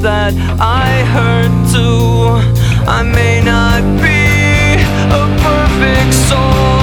that I hurt too. I may not be a perfect soul.